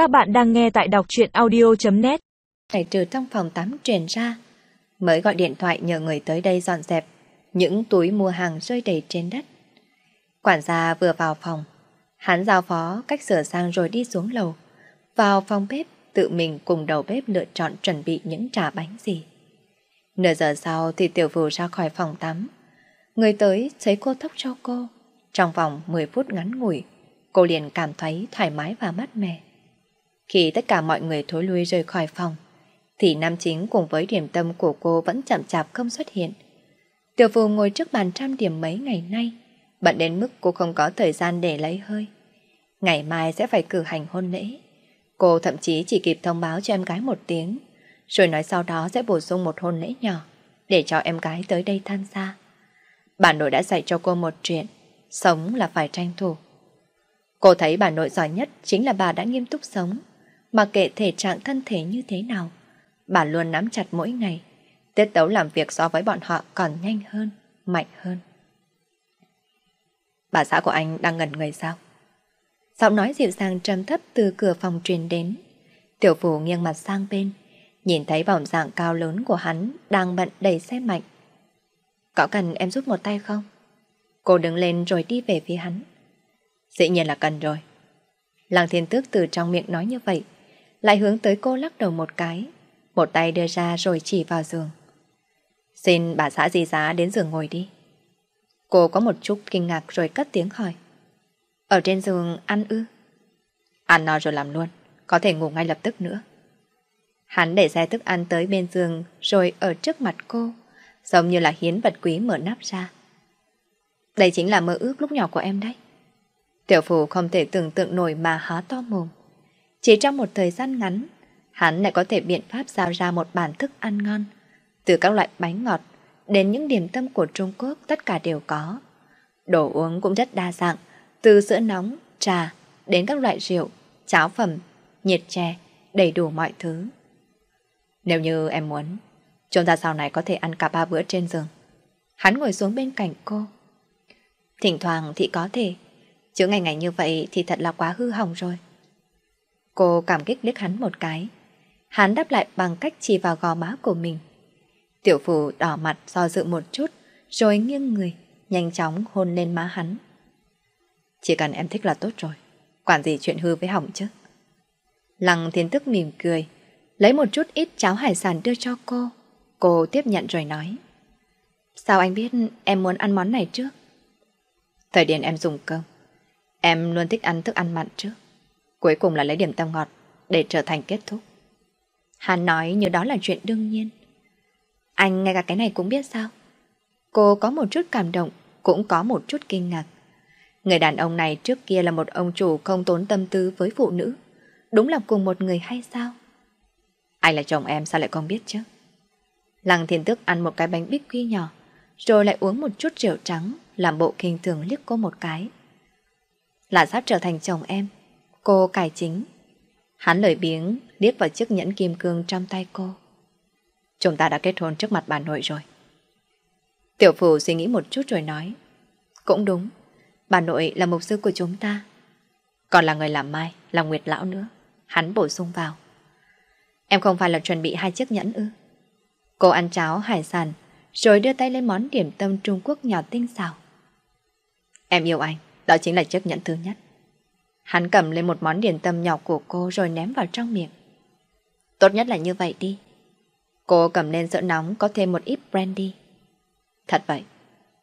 Các bạn đang nghe tại đọc truyện audio.net Phải trừ trong phòng tắm truyền ra, Mới gọi điện thoại nhờ người tới đây dọn dẹp Những túi mua hàng rơi đầy trên đất. Quản gia vừa vào phòng, Hắn giao phó cách sửa sang rồi đi xuống lầu. Vào phòng bếp, Tự mình cùng đầu bếp lựa chọn chuẩn bị những trà bánh gì. Nửa giờ sau thì tiểu phù ra khỏi phòng tắm. Người tới thấy cô thóc cho cô. Trong vòng 10 phút ngắn ngủi, Cô liền cảm thấy thoải mái và mát mẻ. Khi tất cả mọi người thối lui rời khỏi phòng, Thì nam chính cùng với điểm tâm của cô vẫn chậm chạp không xuất hiện. Tiểu phù ngồi trước bàn trăm điểm mấy ngày nay, Bận đến mức cô không có thời gian để lấy hơi. Ngày mai sẽ phải cử hành hôn lễ. Cô thậm chí chỉ kịp thông báo cho em gái một tiếng, Rồi nói sau đó sẽ bổ sung một hôn lễ nhỏ Để cho em gái tới đây tham gia. Bà nội đã dạy cho cô một chuyện, Sống là phải tranh thủ. Cô thấy bà nội giỏi nhất chính là bà đã nghiêm túc sống. Mà kệ thể trạng thân thể như thế nào, Bà luôn nắm chặt mỗi ngày. Tiết tấu làm việc so với bọn họ còn nhanh hơn, Mạnh hơn. Bà xã của anh đang ngẩn người sao? Giọng nói dịu dàng trầm thấp từ cửa phòng truyền đến. Tiểu phủ nghiêng mặt sang bên, Nhìn thấy vòng dạng cao lớn của hắn Đang bận đẩy xe mạnh. Có cần em giúp một tay không? Cô đứng lên rồi đi về phía hắn. Dĩ nhiên là cần rồi. Làng thiên tước từ trong miệng nói như vậy lại hướng tới cô lắc đầu một cái. Một tay đưa ra rồi chỉ vào giường. Xin bà xã gì giá đến giường ngồi đi. Cô có một chút kinh ngạc rồi cất tiếng hỏi. Ở trên giường ăn ư? Ăn no rồi làm luôn. Có thể ngủ ngay lập tức nữa. Hắn để xe thức ăn tới bên giường Rồi ở trước mặt cô, Giống như là hiến vật quý mở nắp ra. Đây chính là mơ ước lúc nhỏ của em đấy. Tiểu phủ không thể tưởng tượng nổi mà há to mồm. Chỉ trong một thời gian ngắn, hắn lại có thể biện pháp giao ra một bản thức ăn ngon. Từ các loại bánh ngọt đến những điểm tâm của Trung Quốc tất cả đều có. Đồ uống cũng rất đa dạng, từ sữa nóng, trà đến các loại rượu, cháo phẩm, nhiệt chè, đầy đủ mọi thứ. Nếu như em muốn, chúng ta sau này có thể ăn cả ba bữa trên giường. Hắn ngồi xuống bên cạnh cô. Thỉnh thoảng thì có thể, Chứ ngày ngày như vậy thì thật là quá hư hỏng rồi. Cô cảm kích liếc hắn một cái. Hắn đáp lại bằng cách chỉ vào gò má của mình. Tiểu phủ đỏ mặt do dự một chút, rồi nghiêng người, nhanh chóng hôn lên má hắn. Chỉ cần em thích là tốt rồi, quản gì chuyện hư với hỏng chứ. Lăng thiên tức mỉm cười, lấy một chút ít cháo hải sản đưa cho cô. Cô tiếp nhận rồi nói. Sao anh biết em muốn ăn món này trước? Thời điểm em dùng cơm, Em luôn thích ăn thức ăn mặn trước. Cuối cùng là lấy điểm tâm ngọt để trở thành kết thúc. Hắn nói như đó là chuyện đương nhiên. Anh ngay cả cái này cũng biết sao? Cô có một chút cảm động, cũng có một chút kinh ngạc. Người đàn ông này trước kia là một ông chủ không tốn tâm tư với phụ nữ. Đúng là cùng một người hay sao? Anh là chồng em sao lại không biết chứ? Lăng thiên tước ăn một cái bánh bích quy nhỏ, rồi lại uống một chút rượu trắng, làm bộ kinh thường liếc cô một cái là sắp trở thành chồng em. Cô cải chính. Hắn lời biếng liếc vào chiếc nhẫn kim cương trong tay cô. Chúng ta đã kết hôn trước mặt bà nội rồi. Tiểu phủ suy nghĩ một chút rồi nói. Cũng đúng, bà nội là mục sư của chúng ta. Còn là người làm mai, là Nguyệt Lão nữa. Hắn bổ sung vào. Em không phải là chuẩn bị hai chiếc nhẫn ư. Cô ăn cháo hải sản, rồi đưa tay lên món điểm tâm Trung Quốc nhỏ tinh xảo. Em yêu anh. Đó chính là chiếc nhẫn thứ nhất. Hắn cầm lên một món điển tâm nhỏ của cô rồi ném vào trong miệng. Tốt nhất là như vậy đi. Cô cầm lên sữa nóng có thêm một ít brandy. Thật vậy,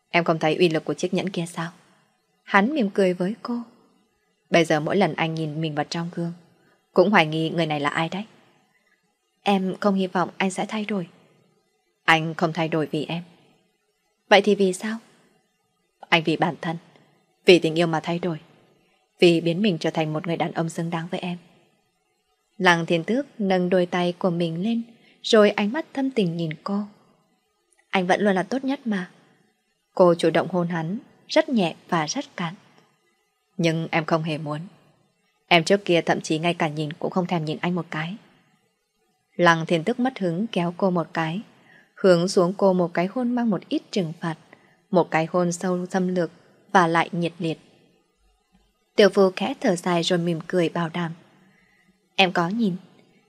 em không thấy uy lực của chiếc nhẫn kia sao? Hắn mỉm cười với cô. Bây giờ mỗi lần anh nhìn mình vào trong gương, cũng hoài nghi người này là ai đấy. Em không hy vọng anh sẽ thay đổi. Anh không thay đổi vì em. Vậy thì vì sao? Anh vì bản thân. Vì tình yêu mà thay đổi vì biến mình trở thành một người đàn ông xứng đáng với em. Lăng thiên tước nâng đôi tay của mình lên, Rồi ánh mắt thâm tình nhìn cô. Anh vẫn luôn là tốt nhất mà. Cô chủ động hôn hắn, Rất nhẹ và rất cạn. Nhưng em không hề muốn. Em trước kia thậm chí ngay cả nhìn Cũng không thèm nhìn anh một cái. Lăng thiên tức mất hứng kéo cô một cái, Hướng xuống cô một cái hôn mang một ít trừng phạt, Một cái hôn sâu xâm lược và lại nhiệt liệt. Tiểu phu khẽ thở dài rồi mỉm cười bảo đảm. Em có nhìn.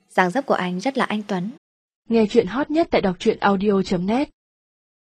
dáng dấp của anh rất là anh Tuấn. Nghe chuyện hot nhất tại đọc truyện audio.net